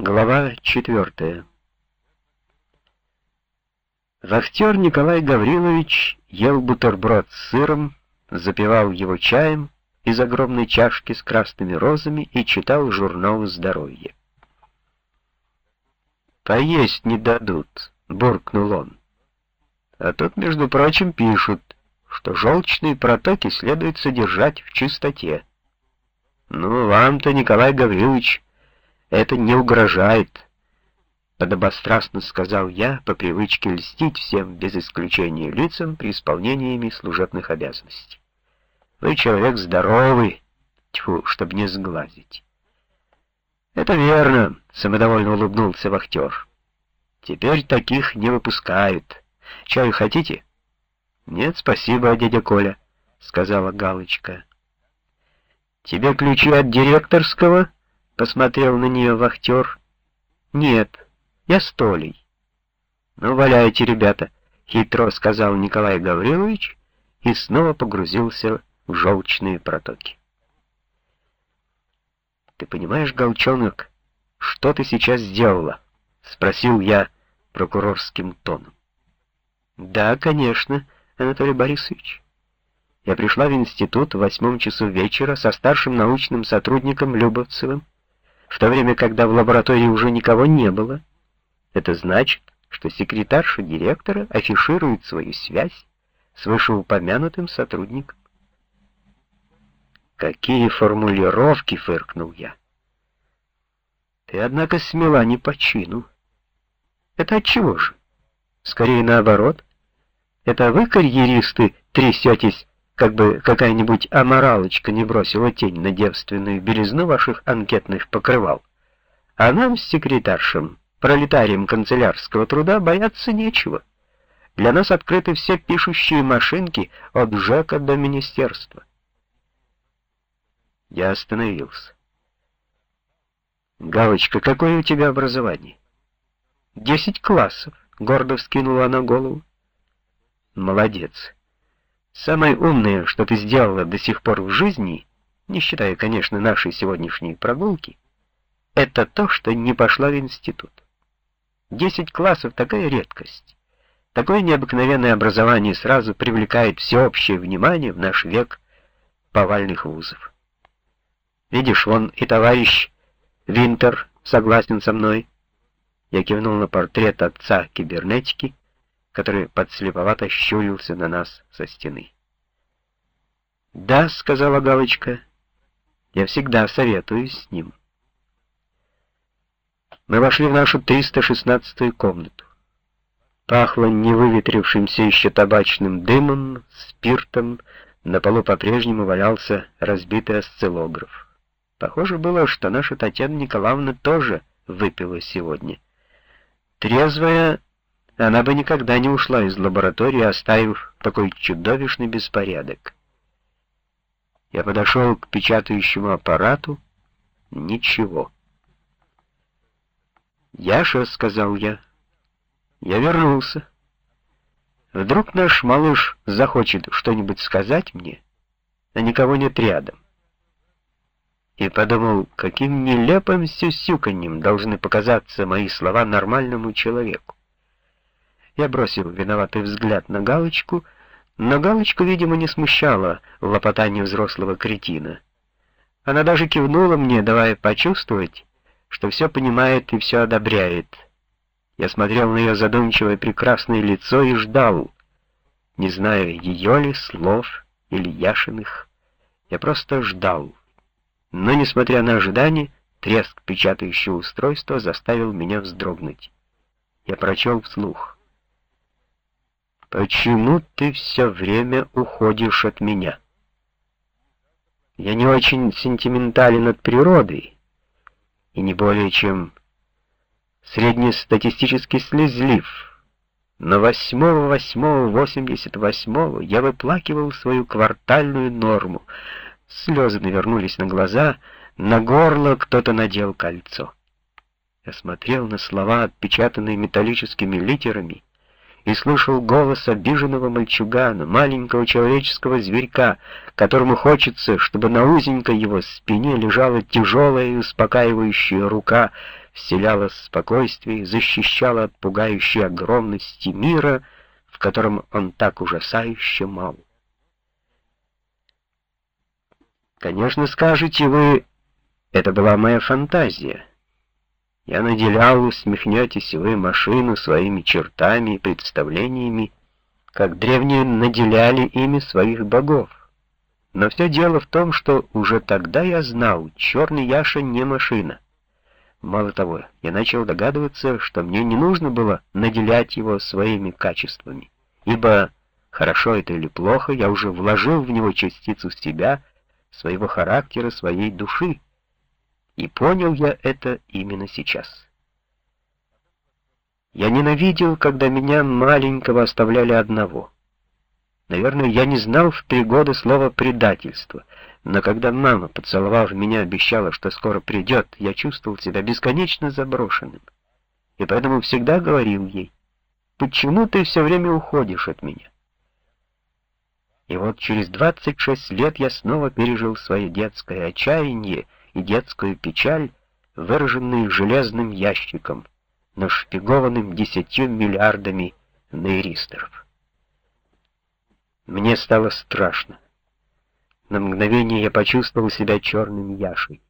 Глава четвертая. Вахтер Николай Гаврилович ел бутерброд с сыром, запивал его чаем из огромной чашки с красными розами и читал журнал «Здоровье». «Поесть не дадут», — буркнул он. «А тут, между прочим, пишут, что желчные протоки следует содержать в чистоте. Ну, вам-то, Николай Гаврилович, это не угрожает, подобострастно сказал я, по привычке льстить всем без исключения лицам при исполнении ими служебных обязанностей. Вы человек здоровый, тьфу, чтобы не сглазить. Это верно, самодовольно улыбнулся вахтер. Теперь таких не выпускают. Чаю хотите? Нет, спасибо, дядя Коля, сказала Галочка. Тебе ключи от директорского? Посмотрел на нее вахтер. «Нет, я столей». «Ну, валяйте, ребята», — хитро сказал Николай Гаврилович и снова погрузился в желчные протоки. «Ты понимаешь, Голчонок, что ты сейчас сделала?» — спросил я прокурорским тоном. «Да, конечно, Анатолий Борисович». Я пришла в институт в восьмом часу вечера со старшим научным сотрудником Любовцевым, в то время, когда в лаборатории уже никого не было. Это значит, что секретарша директора афиширует свою связь с вышеупомянутым сотрудником. «Какие формулировки!» — фыркнул я. «Ты, однако, смела не по чину. Это от чего же? Скорее наоборот. Это вы, карьеристы, трясетесь как бы какая-нибудь аморалочка не бросила тень на девственную белизну ваших анкетных покрывал. А нам с секретаршем, пролетарием канцелярского труда, бояться нечего. Для нас открыты все пишущие машинки от ЖЭКа до министерства. Я остановился. «Галочка, какое у тебя образование?» «Десять классов», — гордо вскинула она голову. «Молодец. Самое умное, что ты сделала до сих пор в жизни, не считая, конечно, нашей сегодняшней прогулки, это то, что не пошла в институт. Десять классов — такая редкость. Такое необыкновенное образование сразу привлекает всеобщее внимание в наш век повальных вузов. Видишь, вон и товарищ Винтер согласен со мной. Я кивнул на портрет отца кибернетики, который подслеповато щурился на нас со стены. «Да», — сказала Галочка, — «я всегда советуюсь с ним». Мы вошли в нашу 316-ю комнату. Пахло невыветрившимся еще табачным дымом, спиртом, на полу по-прежнему валялся разбитый осциллограф. Похоже было, что наша Татьяна Николаевна тоже выпила сегодня. Трезвая, она бы никогда не ушла из лаборатории, оставив такой чудовищный беспорядок. Я подошел к печатающему аппарату. Ничего. «Яша», — сказал я, — «я вернулся. Вдруг наш малыш захочет что-нибудь сказать мне, а никого нет рядом». И подумал, каким нелепым сюсюканьем должны показаться мои слова нормальному человеку. Я бросил виноватый взгляд на галочку, но галочку, видимо, не смущало лопотание взрослого кретина. Она даже кивнула мне, давая почувствовать, что все понимает и все одобряет. Я смотрел на ее задумчивое прекрасное лицо и ждал, не знаю, ее ли слов или Яшиных. Я просто ждал. Но, несмотря на ожидание, треск печатающего устройства заставил меня вздрогнуть. Я прочел вслух. Почему ты все время уходишь от меня? Я не очень сентиментален от природы и не более чем среднестатистический слезлив. Но 8-8-88 я выплакивал свою квартальную норму. Слезы навернулись на глаза, на горло кто-то надел кольцо. Я смотрел на слова, отпечатанные металлическими литерами, и слышал голос обиженного мальчугана, маленького человеческого зверька, которому хочется, чтобы на узенькой его спине лежала тяжелая и успокаивающая рука, вселяла спокойствие, защищала от пугающей огромности мира, в котором он так ужасающе мал. Конечно, скажете вы, это была моя фантазия. Я наделял, усмехнетесь вы, машину своими чертами и представлениями, как древние наделяли ими своих богов. Но все дело в том, что уже тогда я знал, черный Яша не машина. Мало того, я начал догадываться, что мне не нужно было наделять его своими качествами, ибо, хорошо это или плохо, я уже вложил в него частицу себя, своего характера, своей души. И понял я это именно сейчас. Я ненавидел, когда меня маленького оставляли одного. Наверное, я не знал в три года слова «предательство», но когда мама, поцеловав меня, обещала, что скоро придет, я чувствовал себя бесконечно заброшенным. И поэтому всегда говорил ей, «Почему ты все время уходишь от меня?» И вот через 26 лет я снова пережил свое детское отчаяние и детскую печаль, выраженные железным ящиком, нашпигованным десятью миллиардами нейристеров. Мне стало страшно. На мгновение я почувствовал себя черным яшей.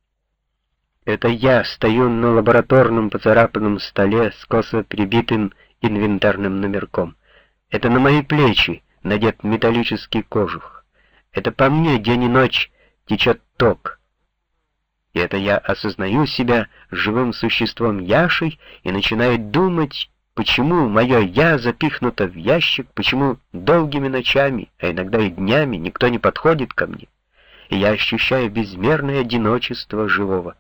Это я стою на лабораторном поцарапанном столе с косо прибитым инвентарным номерком. Это на мои плечи надет металлический кожух. Это по мне день и ночь течет ток. И это я осознаю себя живым существом Яшей и начинаю думать, почему мое «я» запихнуто в ящик, почему долгими ночами, а иногда и днями никто не подходит ко мне, и я ощущаю безмерное одиночество живого.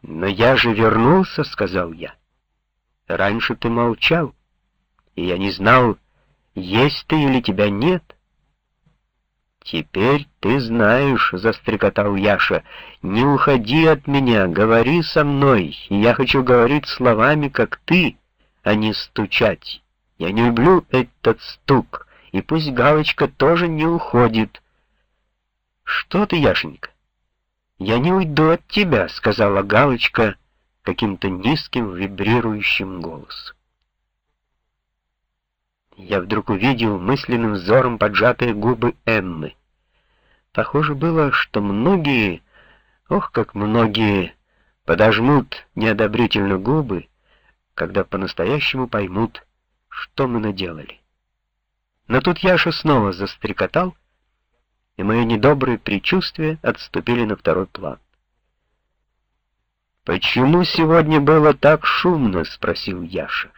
«Но я же вернулся», — сказал я. «Раньше ты молчал, и я не знал, есть ты или тебя нет? Теперь ты знаешь, — застрекотал Яша, — не уходи от меня, говори со мной, я хочу говорить словами, как ты, а не стучать. Я не люблю этот стук, и пусть Галочка тоже не уходит. Что ты, Яшенька? Я не уйду от тебя, — сказала Галочка каким-то низким вибрирующим голосом я вдруг увидел мысленным взором поджатые губы Эммы. Похоже было, что многие, ох, как многие, подожмут неодобрительно губы, когда по-настоящему поймут, что мы наделали. Но тут Яша снова застрекотал, и мои недобрые предчувствия отступили на второй план. «Почему сегодня было так шумно?» — спросил Яша.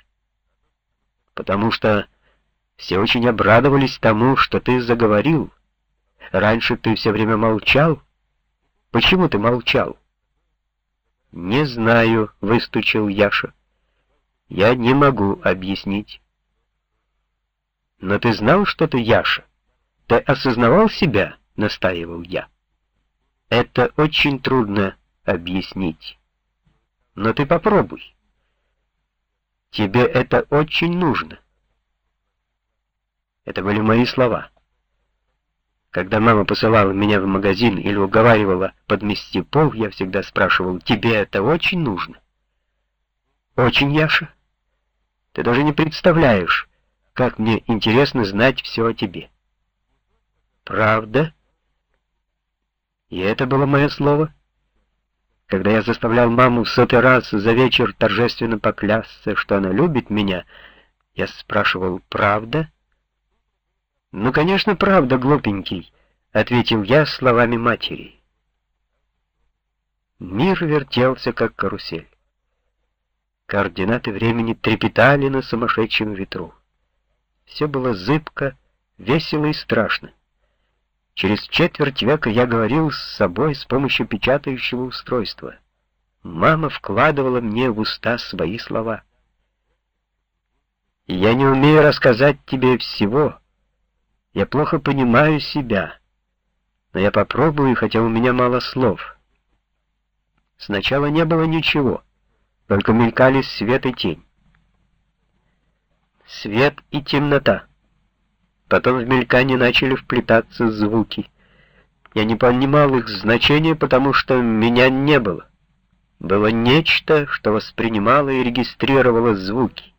«Потому что все очень обрадовались тому, что ты заговорил. Раньше ты все время молчал. Почему ты молчал? Не знаю, выстучил Яша. Я не могу объяснить. Но ты знал, что ты Яша? Ты осознавал себя, настаивал я. Это очень трудно объяснить. Но ты попробуй. Тебе это очень нужно. Это были мои слова. Когда мама посылала меня в магазин или уговаривала подмести пол, я всегда спрашивал, «Тебе это очень нужно?» «Очень, Яша. Ты даже не представляешь, как мне интересно знать все о тебе». «Правда?» И это было мое слово. Когда я заставлял маму в сотый раз за вечер торжественно поклясться, что она любит меня, я спрашивал, «Правда?» «Ну, конечно, правда, глупенький», — ответил я словами матери. Мир вертелся, как карусель. Координаты времени трепетали на сумасшедшем ветру. Все было зыбко, весело и страшно. Через четверть века я говорил с собой с помощью печатающего устройства. Мама вкладывала мне в уста свои слова. «Я не умею рассказать тебе всего», я плохо понимаю себя, но я попробую, хотя у меня мало слов. Сначала не было ничего, только мелькали свет и тень. Свет и темнота. Потом в мелькание начали вплетаться звуки. Я не понимал их значения, потому что меня не было. было нечто, что воспринимало и регистрировало звуки.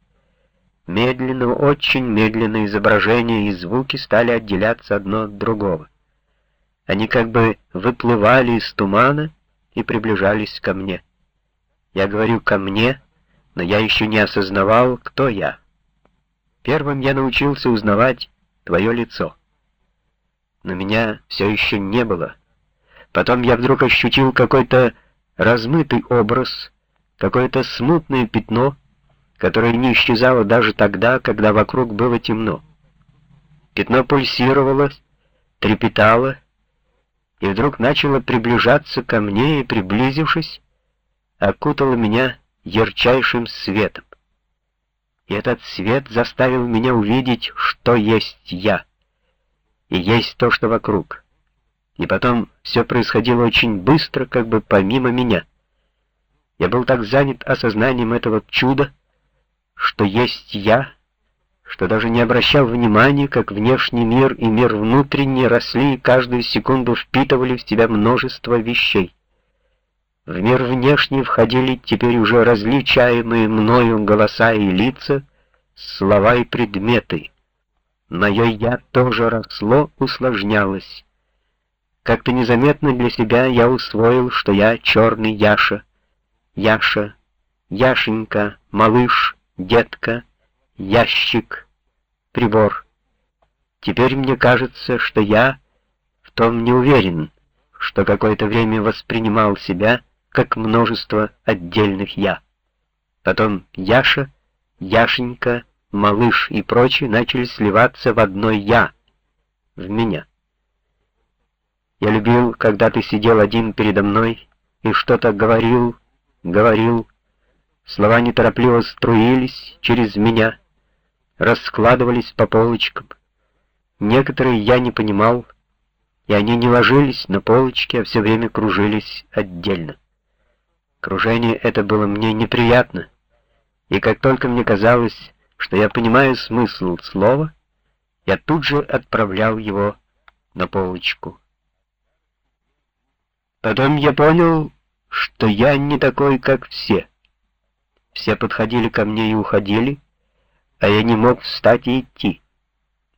Медленно, очень медленно изображения и звуки стали отделяться одно от другого. Они как бы выплывали из тумана и приближались ко мне. Я говорю «ко мне», но я еще не осознавал, кто я. Первым я научился узнавать твое лицо. Но меня все еще не было. Потом я вдруг ощутил какой-то размытый образ, какое-то смутное пятно, которое не исчезало даже тогда, когда вокруг было темно. Пятно пульсировало, трепетало, и вдруг начало приближаться ко мне и, приблизившись, окутало меня ярчайшим светом. И этот свет заставил меня увидеть, что есть я, и есть то, что вокруг. И потом все происходило очень быстро, как бы помимо меня. Я был так занят осознанием этого чуда, что есть я, что даже не обращал внимания, как внешний мир и мир внутренний росли и каждую секунду впитывали в себя множество вещей. В мир внешний входили теперь уже различаемые мною голоса и лица, слова и предметы. Мое «я» тоже росло, усложнялось. Как-то незаметно для себя я усвоил, что я черный Яша. Яша, Яшенька, малыш, детка, ящик, прибор. Теперь мне кажется, что я в том не уверен, что какое-то время воспринимал себя как множество отдельных «я». Потом Яша, Яшенька, малыш и прочие начали сливаться в одно «я», в меня. Я любил, когда ты сидел один передо мной и что-то говорил, говорил. Слова неторопливо струились через меня, раскладывались по полочкам. Некоторые я не понимал, и они не ложились на полочки, а все время кружились отдельно. Кружение это было мне неприятно, и как только мне казалось, что я понимаю смысл слова, я тут же отправлял его на полочку. Потом я понял, что я не такой, как все. Все подходили ко мне и уходили, а я не мог встать и идти.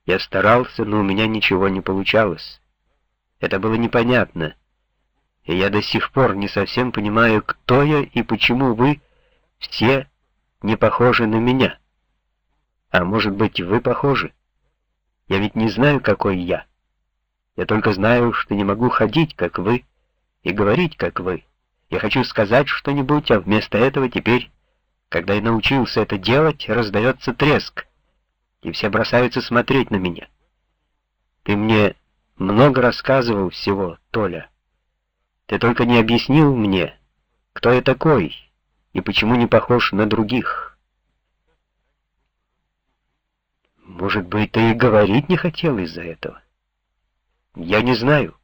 Я старался, но у меня ничего не получалось. Это было непонятно, и я до сих пор не совсем понимаю, кто я и почему вы все не похожи на меня. А может быть, вы похожи? Я ведь не знаю, какой я. Я только знаю, что не могу ходить, как вы и говорить, как вы. Я хочу сказать что-нибудь, а вместо этого теперь, когда я научился это делать, раздается треск, и все бросаются смотреть на меня. Ты мне много рассказывал всего, Толя. Ты только не объяснил мне, кто я такой и почему не похож на других. Может быть, ты и говорить не хотел из-за этого? Я не знаю.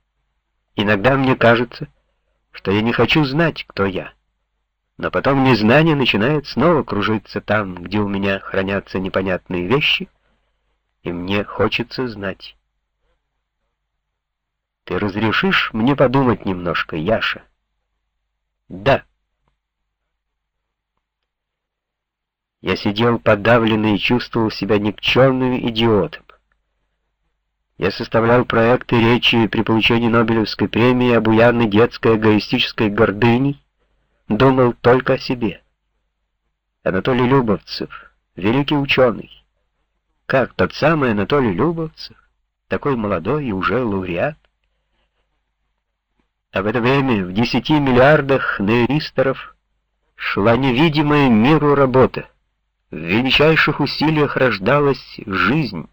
Иногда мне кажется, что я не хочу знать, кто я. Но потом незнание начинает снова кружиться там, где у меня хранятся непонятные вещи, и мне хочется знать. Ты разрешишь мне подумать немножко, Яша? Да. Я сидел подавленный и чувствовал себя никчемным идиотом. Я составлял проекты речи при получении Нобелевской премии об уярной детской эгоистической гордыне, думал только о себе. Анатолий Любовцев, великий ученый. Как тот самый Анатолий Любовцев, такой молодой и уже лауреат. А в это время в десяти миллиардах нейристоров шла невидимая миру работа. В величайших усилиях рождалась жизнь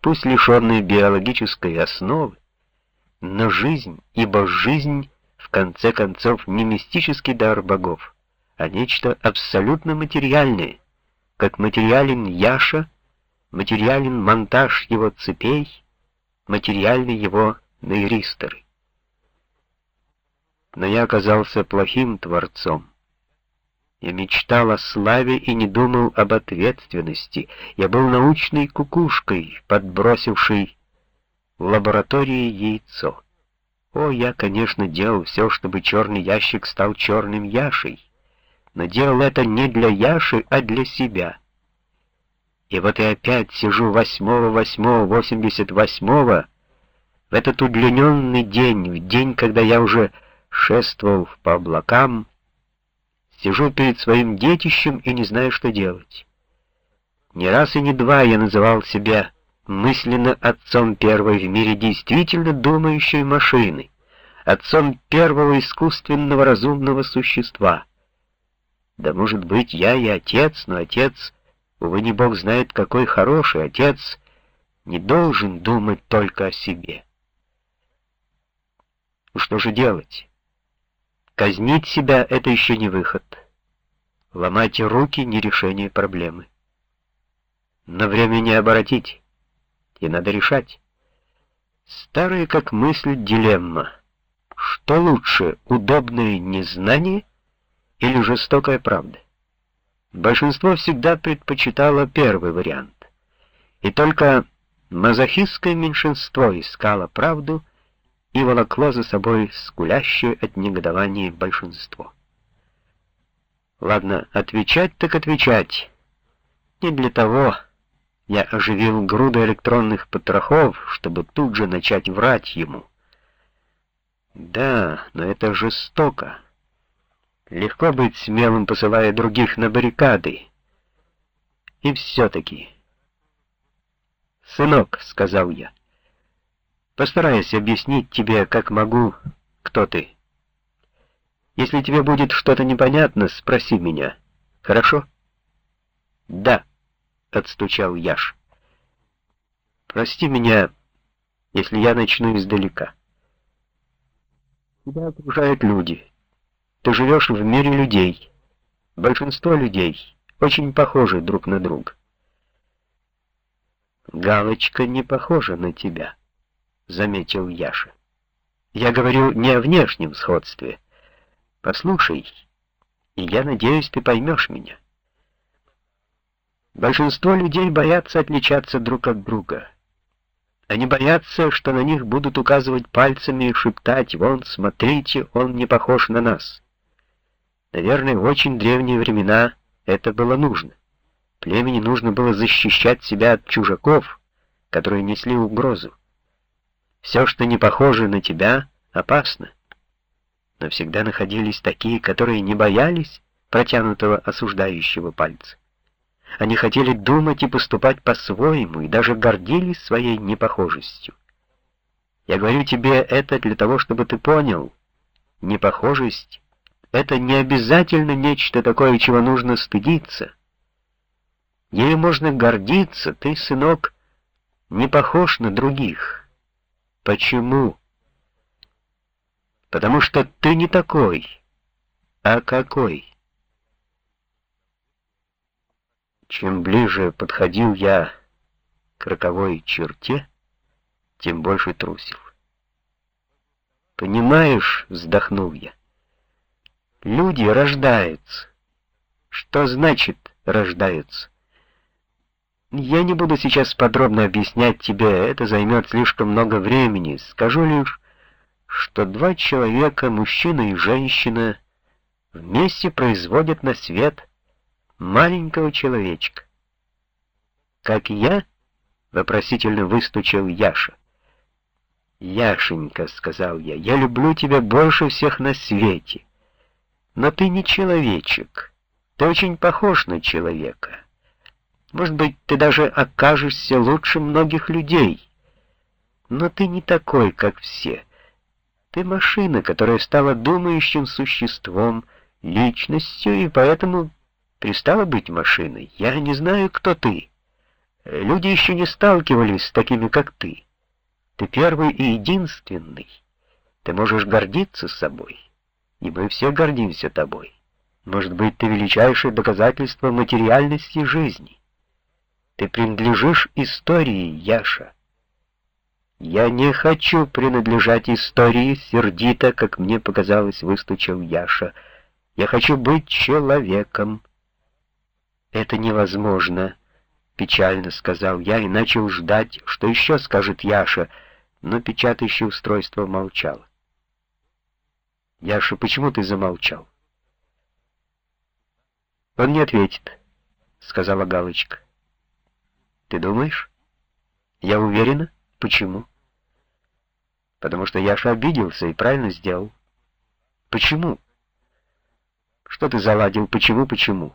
пусть лишенные биологической основы, но жизнь, ибо жизнь, в конце концов, не мистический дар богов, а нечто абсолютно материальное, как материален Яша, материален монтаж его цепей, материальны его нейристоры. Но я оказался плохим творцом. Я мечтал о славе и не думал об ответственности. Я был научной кукушкой, подбросившей в лаборатории яйцо. О, я, конечно, делал все, чтобы черный ящик стал черным Яшей, но делал это не для Яши, а для себя. И вот я опять сижу 8-8-88 в этот удлиненный день, в день, когда я уже шествовал по облакам, сижу перед своим детищем и не знаю, что делать. Не раз и не два я называл себя мысленно отцом первой в мире действительно думающей машины, отцом первого искусственного разумного существа. Да может быть, я и отец, но отец, увы, не бог знает, какой хороший отец, не должен думать только о себе. Что же делать? Казнить себя — это еще не выход. Ломать руки — не решение проблемы. Но время не оборотить и надо решать. Старая как мысль дилемма. Что лучше, удобное незнание или жестокая правда? Большинство всегда предпочитало первый вариант. И только мазохистское меньшинство искало правду и волокло за собой скулящее от негодования большинство. Ладно, отвечать так отвечать. Не для того, я оживил груду электронных потрохов, чтобы тут же начать врать ему. Да, но это жестоко. Легко быть смелым, посылая других на баррикады. И все-таки... «Сынок», — сказал я, — «постараюсь объяснить тебе, как могу, кто ты. Если тебе будет что-то непонятно, спроси меня, хорошо?» «Да». — отстучал Яш. «Прости меня, если я начну издалека. Тебя окружают люди. Ты живешь в мире людей. Большинство людей очень похожи друг на друга. Галочка не похожа на тебя», — заметил Яша. «Я говорю не о внешнем сходстве. Послушай, и я надеюсь, ты поймешь меня». Большинство людей боятся отличаться друг от друга. Они боятся, что на них будут указывать пальцами и шептать «Вон, смотрите, он не похож на нас». Наверное, в очень древние времена это было нужно. Племени нужно было защищать себя от чужаков, которые несли угрозу. Все, что не похоже на тебя, опасно. Но всегда находились такие, которые не боялись протянутого осуждающего пальца. Они хотели думать и поступать по-своему, и даже гордились своей непохожестью. Я говорю тебе это для того, чтобы ты понял. Непохожесть — это не обязательно нечто такое, чего нужно стыдиться. Ею можно гордиться, ты, сынок, не похож на других. Почему? Потому что ты не такой. А какой? Чем ближе подходил я к роковой черте, тем больше трусил. «Понимаешь», — вздохнул я, — «люди рождаются». «Что значит рождаются?» «Я не буду сейчас подробно объяснять тебе, это займет слишком много времени. Скажу лишь, что два человека, мужчина и женщина, вместе производят на свет маленького человечка. «Как я?» — вопросительно выстучил Яша. «Яшенька», — сказал я, — «я люблю тебя больше всех на свете. Но ты не человечек. Ты очень похож на человека. Может быть, ты даже окажешься лучше многих людей. Но ты не такой, как все. Ты машина, которая стала думающим существом, личностью, и поэтому перестала быть машиной. Я не знаю, кто ты. Люди еще не сталкивались с такими, как ты. Ты первый и единственный. Ты можешь гордиться собой. И мы все гордимся тобой. Может быть, ты величайшее доказательство материальности жизни. Ты принадлежишь истории, Яша. Я не хочу принадлежать истории, сердито, как мне показалось, выстучил Яша. Я хочу быть человеком. «Это невозможно», — печально сказал я и начал ждать, что еще скажет Яша, но печатающее устройство молчало. Яша, почему ты замолчал? Он не ответит, сказала Галочка. Ты думаешь? Я уверена. Почему? Потому что Яша обиделся и правильно сделал. Почему? Что ты заладил? Почему, почему?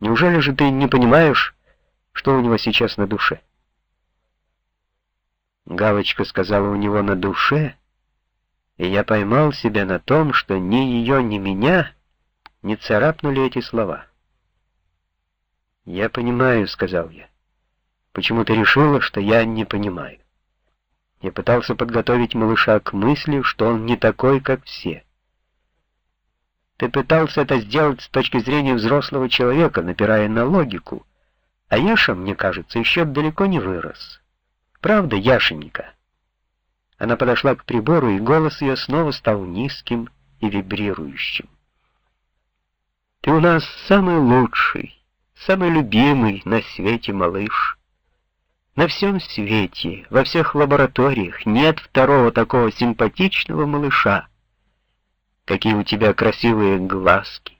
Неужели же ты не понимаешь, что у него сейчас на душе? Галочка сказала у него на душе, и я поймал себя на том, что ни ее, ни меня не царапнули эти слова. «Я понимаю», — сказал я. «Почему ты решила, что я не понимаю?» Я пытался подготовить малыша к мысли, что он не такой, как все. Ты пытался это сделать с точки зрения взрослого человека, напирая на логику, а Яша, мне кажется, еще далеко не вырос. Правда, Яшенька?» Она подошла к прибору, и голос ее снова стал низким и вибрирующим. «Ты у нас самый лучший, самый любимый на свете малыш. На всем свете, во всех лабораториях нет второго такого симпатичного малыша. Какие у тебя красивые глазки,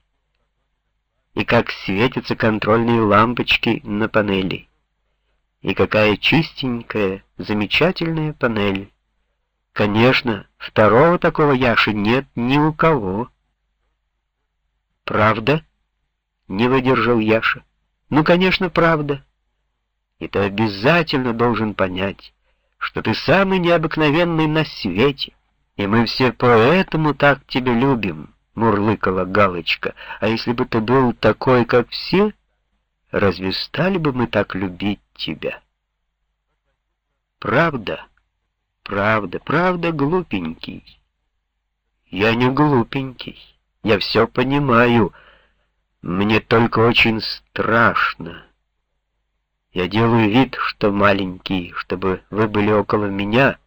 и как светятся контрольные лампочки на панели. И какая чистенькая, замечательная панель. Конечно, второго такого Яши нет ни у кого. Правда? Не выдержал Яша. Ну, конечно, правда. И ты обязательно должен понять, что ты самый необыкновенный на свете, и мы все поэтому так тебя любим, мурлыкала Галочка. А если бы ты был такой, как все, разве стали бы мы так любить тебя? Правда, правда, правда, глупенький. Я не глупенький, я все понимаю, мне только очень страшно. Я делаю вид, что маленький, чтобы вы были около меня,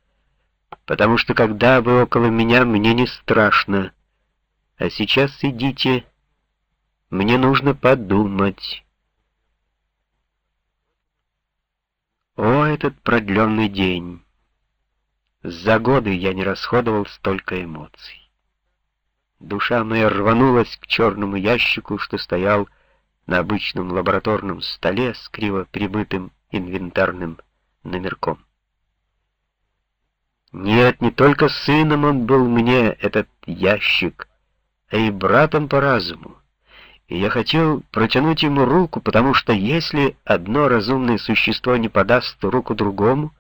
потому что когда вы около меня, мне не страшно. А сейчас идите, мне нужно подумать». О, этот продленный день! За годы я не расходовал столько эмоций. Душа моя рванулась к черному ящику, что стоял на обычном лабораторном столе с криво прибытым инвентарным номерком. Нет, не только сыном он был мне, этот ящик, а и братом по разуму и я хотел протянуть ему руку, потому что если одно разумное существо не подаст руку другому,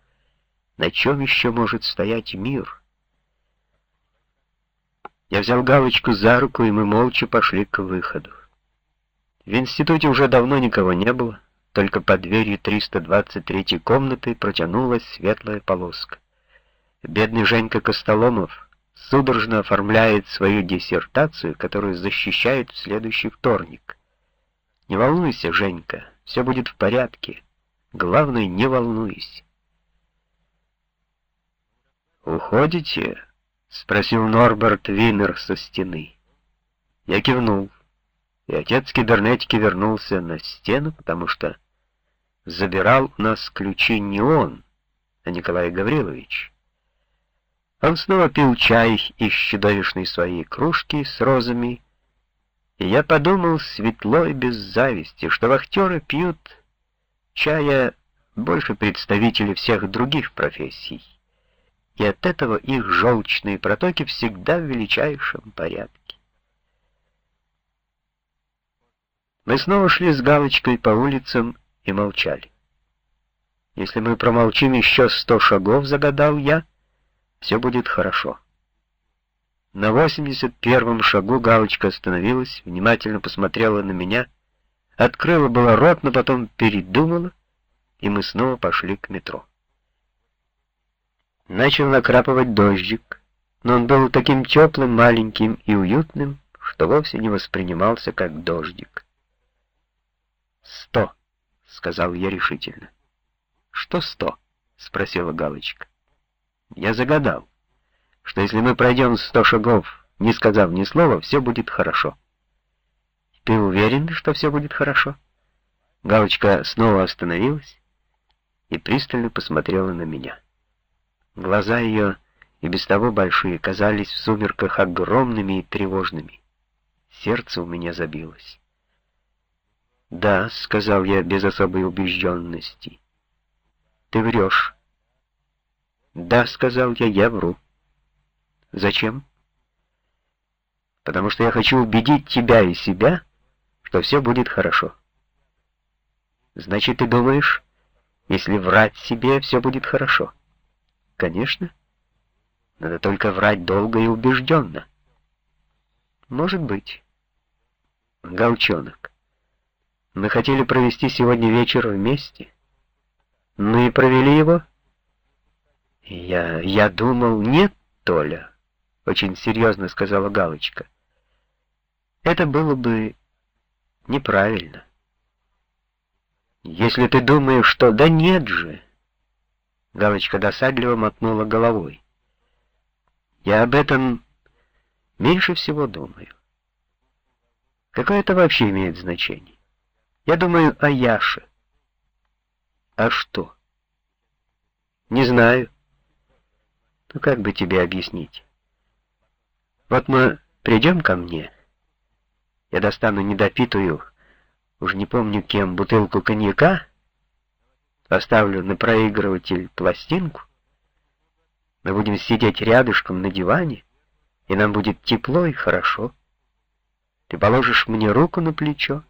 на чем еще может стоять мир? Я взял галочку за руку, и мы молча пошли к выходу. В институте уже давно никого не было, только под дверью 323 комнаты протянулась светлая полоска. Бедный Женька Костоломов судорожно оформляет свою диссертацию, которую защищает в следующий вторник. Не волнуйся, Женька, все будет в порядке. Главное, не волнуйся. «Уходите?» — спросил Норберт Винер со стены. Я кивнул, и отец кибернетики вернулся на стену, потому что забирал у нас ключи не он, а Николай Гаврилович. Он снова пил чай из чудовищной своей кружки с розами, и я подумал светло и без зависти, что вахтеры пьют чая больше представителей всех других профессий, и от этого их желчные протоки всегда в величайшем порядке. Мы снова шли с галочкой по улицам и молчали. Если мы промолчим еще сто шагов, загадал я, — все будет хорошо. На 81-м шагу галочка остановилась, внимательно посмотрела на меня, открыла было рот, но потом передумала, и мы снова пошли к метро. Начал накрапывать дождик, но он был таким теплым, маленьким и уютным, что вовсе не воспринимался как дождик. «Сто», — сказал я решительно. «Что сто?» — спросила Галочка. Я загадал, что если мы пройдем сто шагов, не сказав ни слова, все будет хорошо. Ты уверен, что все будет хорошо? Галочка снова остановилась и пристально посмотрела на меня. Глаза ее и без того большие, казались в сумерках огромными и тревожными. Сердце у меня забилось. «Да», — сказал я без особой убежденности. «Ты врешь». «Да», — сказал я, — «я вру». «Зачем?» «Потому что я хочу убедить тебя и себя, что все будет хорошо». «Значит, ты думаешь, если врать себе, все будет хорошо?» «Конечно. Надо только врать долго и убежденно». «Может быть». «Голчонок». Мы хотели провести сегодня вечер вместе. Мы провели его. Я... я думал, нет, Толя, очень серьезно сказала Галочка. Это было бы неправильно. Если ты думаешь, что... Да нет же! Галочка досадливо мотнула головой. Я об этом меньше всего думаю. Какое это вообще имеет значение? Я думаю о Яше. А что? Не знаю. Ну как бы тебе объяснить? Вот мы придем ко мне. Я достану недопитую, уж не помню кем, бутылку коньяка, поставлю на проигрыватель пластинку, мы будем сидеть рядышком на диване, и нам будет тепло и хорошо. Ты положишь мне руку на плечо,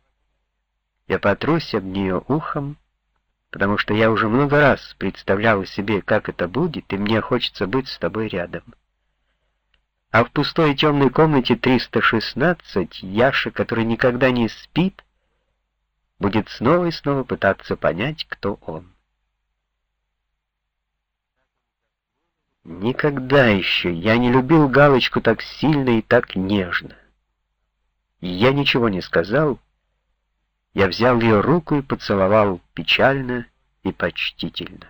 я потрусь об нее ухом, потому что я уже много раз представляла себе, как это будет, и мне хочется быть с тобой рядом. А в пустой темной комнате 316 Яша, который никогда не спит, будет снова и снова пытаться понять, кто он. Никогда еще я не любил Галочку так сильно и так нежно. Я ничего не сказал, я взял ее руку и поцеловал печально и почтительно.